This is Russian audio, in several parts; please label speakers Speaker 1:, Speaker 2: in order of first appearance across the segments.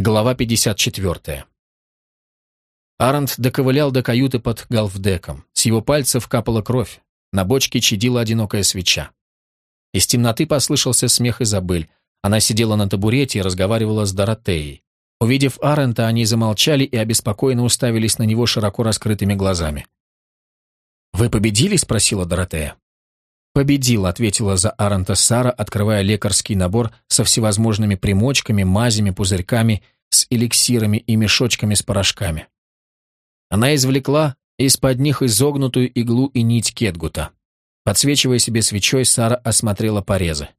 Speaker 1: Глава 54. Арент доковылял до каюты под галфдеком. С его пальцев капала кровь. На бочке чадила одинокая свеча. Из темноты послышался смех Изабель. Она сидела на табурете и разговаривала с Доротеей. Увидев Арента, они замолчали и обеспокоенно уставились на него широко раскрытыми глазами. «Вы победили?» — спросила Доротея. «Победил», — ответила за Аранта Сара, открывая лекарский набор со всевозможными примочками, мазями, пузырьками, с эликсирами и мешочками с порошками. Она извлекла из-под них изогнутую иглу и нить кетгута. Подсвечивая себе свечой, Сара осмотрела порезы.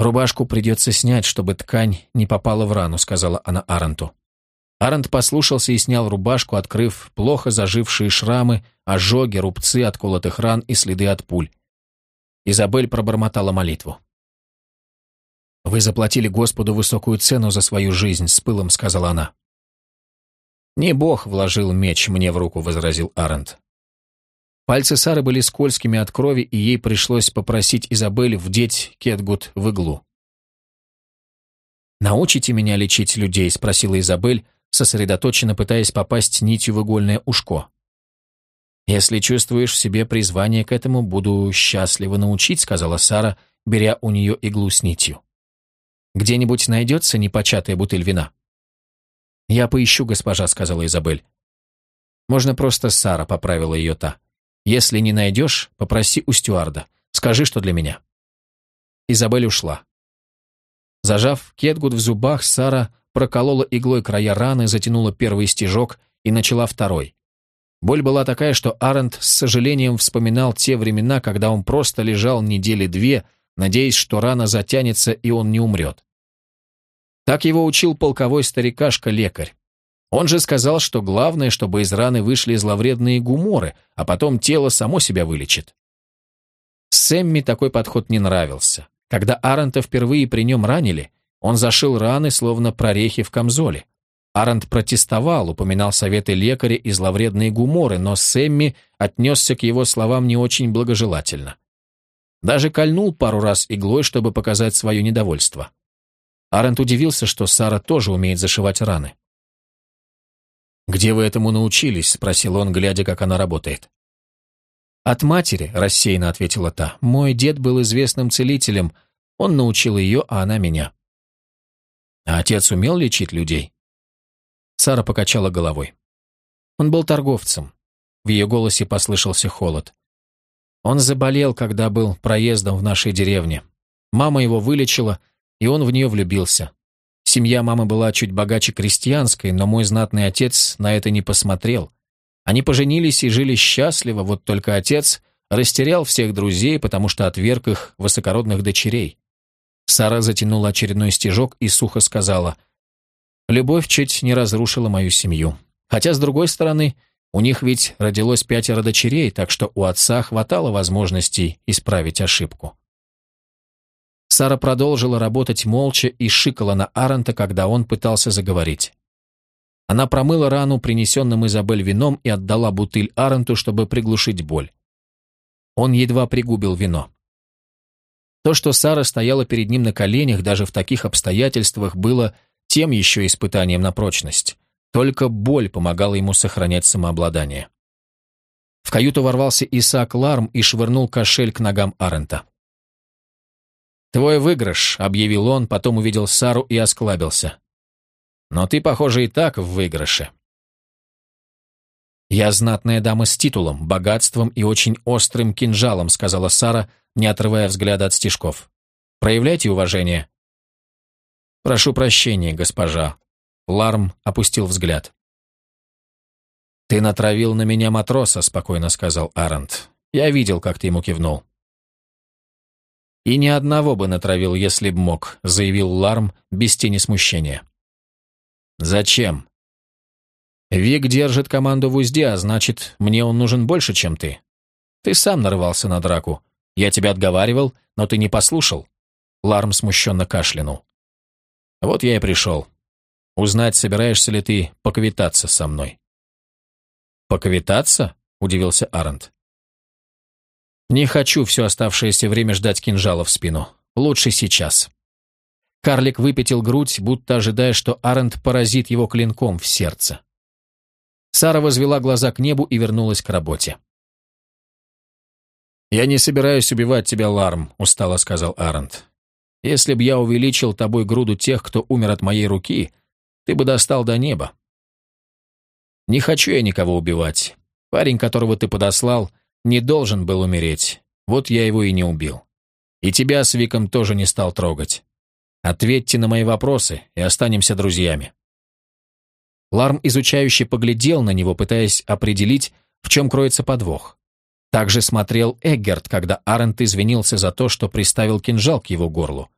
Speaker 1: «Рубашку придется снять, чтобы ткань не попала в рану», — сказала она Аранту. Арант послушался и снял рубашку, открыв плохо зажившие шрамы, ожоги, рубцы от колотых ран и следы от пуль. Изабель пробормотала молитву. «Вы заплатили Господу высокую цену за свою жизнь», — с пылом сказала она. «Не Бог вложил меч мне в руку», — возразил Арент. Пальцы Сары были скользкими от крови, и ей пришлось попросить Изабель вдеть Кетгут в иглу. «Научите меня лечить людей?» — спросила Изабель, сосредоточенно пытаясь попасть нитью в игольное ушко. «Если чувствуешь в себе призвание к этому, буду счастлива научить», — сказала Сара, беря у нее иглу с нитью. «Где-нибудь найдется непочатая бутыль вина?» «Я поищу, госпожа», — сказала Изабель. «Можно просто Сара», — поправила ее та. «Если не найдешь, попроси у стюарда. Скажи, что для меня». Изабель ушла. Зажав кетгут в зубах, Сара проколола иглой края раны, затянула первый стежок и начала второй. Боль была такая, что Арент с сожалением вспоминал те времена, когда он просто лежал недели две, надеясь, что рана затянется и он не умрет. Так его учил полковой старикашка-лекарь. Он же сказал, что главное, чтобы из раны вышли зловредные гуморы, а потом тело само себя вылечит. Сэмми такой подход не нравился. Когда Арента впервые при нем ранили, он зашил раны, словно прорехи в камзоле. Арант протестовал, упоминал советы лекаря и зловредные гуморы, но Сэмми отнесся к его словам не очень благожелательно. Даже кольнул пару раз иглой, чтобы показать свое недовольство. Арент удивился, что Сара тоже умеет зашивать раны. «Где вы этому научились?» — спросил он, глядя, как она работает. «От матери», — рассеянно ответила та. «Мой дед был известным целителем. Он научил ее, а она меня». А отец умел лечить людей? Сара покачала головой. Он был торговцем. В ее голосе послышался холод. Он заболел, когда был проездом в нашей деревне. Мама его вылечила, и он в нее влюбился. Семья мамы была чуть богаче крестьянской, но мой знатный отец на это не посмотрел. Они поженились и жили счастливо, вот только отец растерял всех друзей, потому что отверг их высокородных дочерей. Сара затянула очередной стежок и сухо сказала, «Любовь чуть не разрушила мою семью. Хотя, с другой стороны, у них ведь родилось пятеро дочерей, так что у отца хватало возможностей исправить ошибку». Сара продолжила работать молча и шикала на Аранта, когда он пытался заговорить. Она промыла рану, принесенным Изабель вином, и отдала бутыль Аранту, чтобы приглушить боль. Он едва пригубил вино. То, что Сара стояла перед ним на коленях, даже в таких обстоятельствах, было тем еще испытанием на прочность. Только боль помогала ему сохранять самообладание. В каюту ворвался Исаак Ларм и швырнул кошель к ногам Арента. «Твой выигрыш», — объявил он, потом увидел Сару и осклабился. «Но ты, похоже, и так в выигрыше». «Я знатная дама с титулом, богатством и очень острым кинжалом», — сказала Сара, не отрывая взгляда от стежков. «Проявляйте уважение». «Прошу прощения, госпожа». Ларм опустил взгляд. «Ты натравил на меня матроса», — спокойно сказал Арент. «Я видел, как ты ему кивнул». «И ни одного бы натравил, если б мог», — заявил Ларм без тени смущения. «Зачем?» «Вик держит команду в узде, а значит, мне он нужен больше, чем ты. Ты сам нарывался на драку. Я тебя отговаривал, но ты не послушал». Ларм смущенно кашлянул. «Вот я и пришел. Узнать, собираешься ли ты поквитаться со мной». «Поквитаться?» — удивился Арент. «Не хочу все оставшееся время ждать кинжала в спину. Лучше сейчас». Карлик выпятил грудь, будто ожидая, что Арент поразит его клинком в сердце. Сара возвела глаза к небу и вернулась к работе. «Я не собираюсь убивать тебя, Ларм», — устало сказал Арент. «Если б я увеличил тобой груду тех, кто умер от моей руки, ты бы достал до неба. Не хочу я никого убивать. Парень, которого ты подослал, не должен был умереть. Вот я его и не убил. И тебя с Виком тоже не стал трогать. Ответьте на мои вопросы, и останемся друзьями». Ларм изучающе поглядел на него, пытаясь определить, в чем кроется подвох. Также смотрел Эггерт, когда Арент извинился за то, что приставил кинжал к его горлу.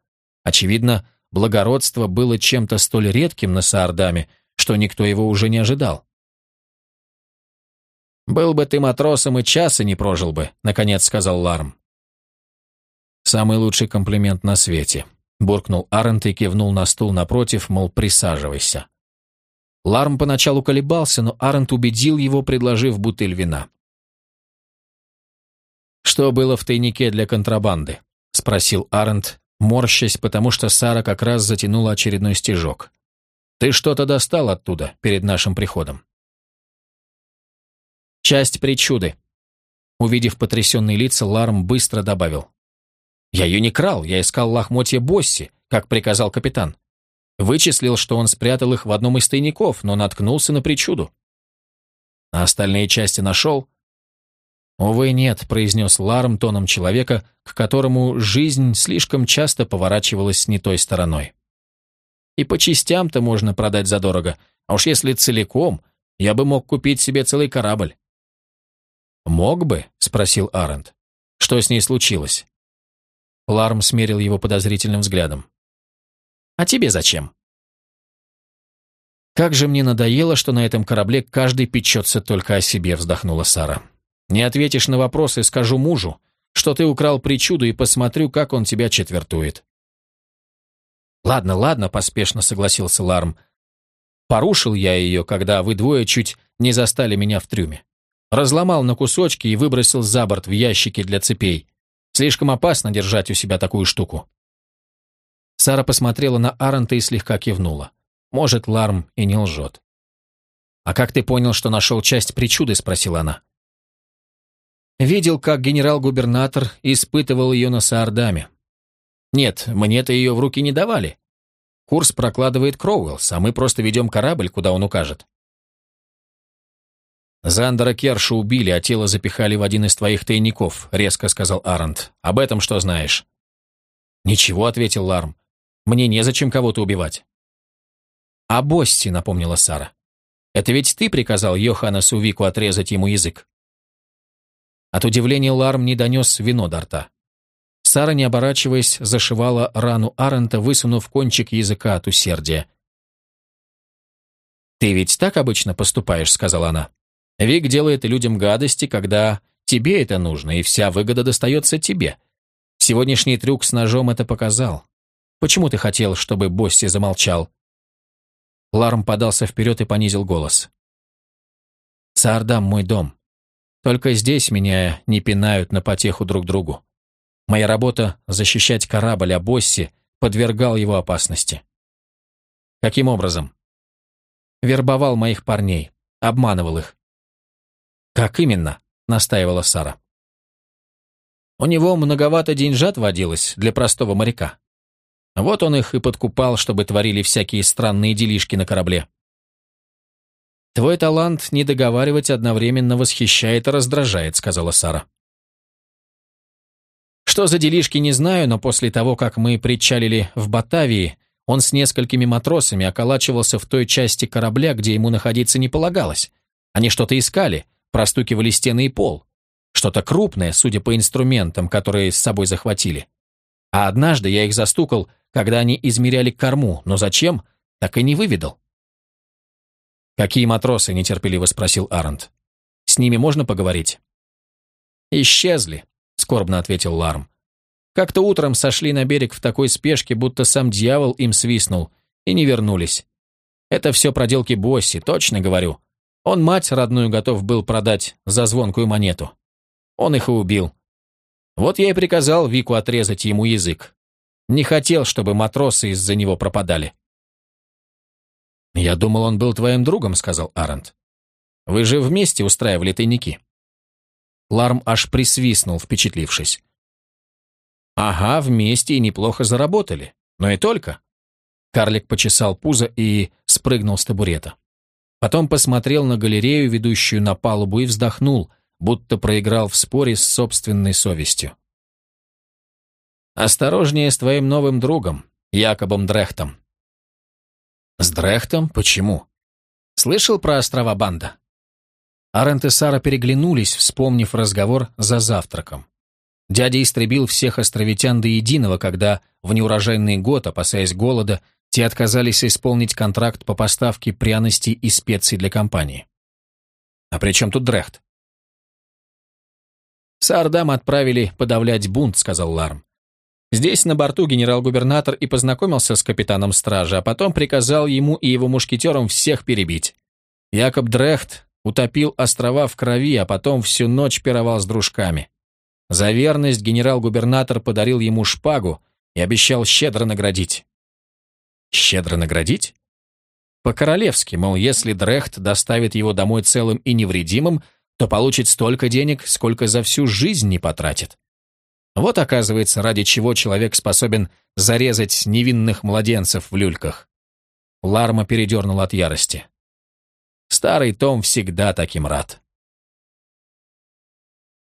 Speaker 1: Очевидно, благородство было чем-то столь редким на Саардаме, что никто его уже не ожидал. «Был бы ты матросом и часа не прожил бы», — наконец сказал Ларм. «Самый лучший комплимент на свете», — буркнул Арент и кивнул на стул напротив, мол, присаживайся. Ларм поначалу колебался, но Арент убедил его, предложив бутыль вина. «Что было в тайнике для контрабанды?» — спросил Арент, морщась, потому что Сара как раз затянула очередной стежок. «Ты что-то достал оттуда перед нашим приходом?» Часть причуды. Увидев потрясенные лица, Ларм быстро добавил. «Я ее не крал, я искал лохмотья Босси, как приказал капитан. Вычислил, что он спрятал их в одном из тайников, но наткнулся на причуду. А остальные части нашел?» «Увы, нет», — произнес Ларм тоном человека, к которому жизнь слишком часто поворачивалась не той стороной. «И по частям-то можно продать задорого, а уж если целиком, я бы мог купить себе целый корабль». «Мог бы?» — спросил Арент. «Что с ней случилось?» Ларм смерил его подозрительным взглядом. «А тебе зачем?» «Как же мне надоело, что на этом корабле каждый печется только о себе», — вздохнула Сара. «Не ответишь на вопросы, скажу мужу, что ты украл причуду и посмотрю, как он тебя четвертует». «Ладно, ладно», — поспешно согласился Ларм. «Порушил я ее, когда вы двое чуть не застали меня в трюме. Разломал на кусочки и выбросил за борт в ящики для цепей. Слишком опасно держать у себя такую штуку. Сара посмотрела на Аронта и слегка кивнула. Может, Ларм и не лжет. «А как ты понял, что нашел часть причуды?» – спросила она. Видел, как генерал-губернатор испытывал ее на Саардаме. Нет, мне-то ее в руки не давали. Курс прокладывает Кроуэллс, а мы просто ведем корабль, куда он укажет. «Зандера Керша убили, а тело запихали в один из твоих тайников», — резко сказал Арент. «Об этом что знаешь?» «Ничего», — ответил Ларм. «Мне незачем кого-то убивать». «А Босси», — напомнила Сара. «Это ведь ты приказал Йоханнесу Вику отрезать ему язык?» От удивления Ларм не донес вино до рта. Сара, не оборачиваясь, зашивала рану Арента, высунув кончик языка от усердия. «Ты ведь так обычно поступаешь», — сказала она. Вик делает людям гадости, когда тебе это нужно, и вся выгода достается тебе. Сегодняшний трюк с ножом это показал. Почему ты хотел, чтобы Босси замолчал?» Ларм подался вперед и понизил голос. «Саардам мой дом. Только здесь меня не пинают на потеху друг другу. Моя работа — защищать корабль, а Босси подвергал его опасности. Каким образом? Вербовал моих парней, обманывал их. «Как именно?» — настаивала Сара. «У него многовато деньжат водилось для простого моряка. Вот он их и подкупал, чтобы творили всякие странные делишки на корабле». «Твой талант не договаривать одновременно восхищает и раздражает», — сказала Сара. Что за делишки, не знаю, но после того, как мы причалили в Батавии, он с несколькими матросами околачивался в той части корабля, где ему находиться не полагалось. Они что-то искали, простукивали стены и пол. Что-то крупное, судя по инструментам, которые с собой захватили. А однажды я их застукал, когда они измеряли корму, но зачем, так и не выведал. «Какие матросы?» – нетерпеливо спросил Арент. «С ними можно поговорить?» «Исчезли», – скорбно ответил Ларм. «Как-то утром сошли на берег в такой спешке, будто сам дьявол им свистнул, и не вернулись. Это все проделки Босси, точно говорю. Он мать родную готов был продать за звонкую монету. Он их и убил. Вот я и приказал Вику отрезать ему язык. Не хотел, чтобы матросы из-за него пропадали. «Я думал, он был твоим другом», — сказал Арент. «Вы же вместе устраивали тайники». Ларм аж присвистнул, впечатлившись. «Ага, вместе и неплохо заработали. Но и только». Карлик почесал пузо и спрыгнул с табурета. Потом посмотрел на галерею, ведущую на палубу, и вздохнул, будто проиграл в споре с собственной совестью. «Осторожнее с твоим новым другом, Якобом Дрехтом». «С Дрехтом? Почему?» «Слышал про острова Банда?» Арент и Сара переглянулись, вспомнив разговор за завтраком. Дядя истребил всех островитян до единого, когда в неурожайный год, опасаясь голода, те отказались исполнить контракт по поставке пряностей и специй для компании. А при чем тут Дрехт? «Саардам отправили подавлять бунт», — сказал Ларм. Здесь на борту генерал-губернатор и познакомился с капитаном стражи, а потом приказал ему и его мушкетерам всех перебить. Якоб Дрехт утопил острова в крови, а потом всю ночь пировал с дружками. За верность генерал-губернатор подарил ему шпагу и обещал щедро наградить. Щедро наградить? По-королевски, мол, если Дрехт доставит его домой целым и невредимым, то получит столько денег, сколько за всю жизнь не потратит. Вот, оказывается, ради чего человек способен зарезать невинных младенцев в люльках. Ларма передернул от ярости. Старый Том всегда таким рад.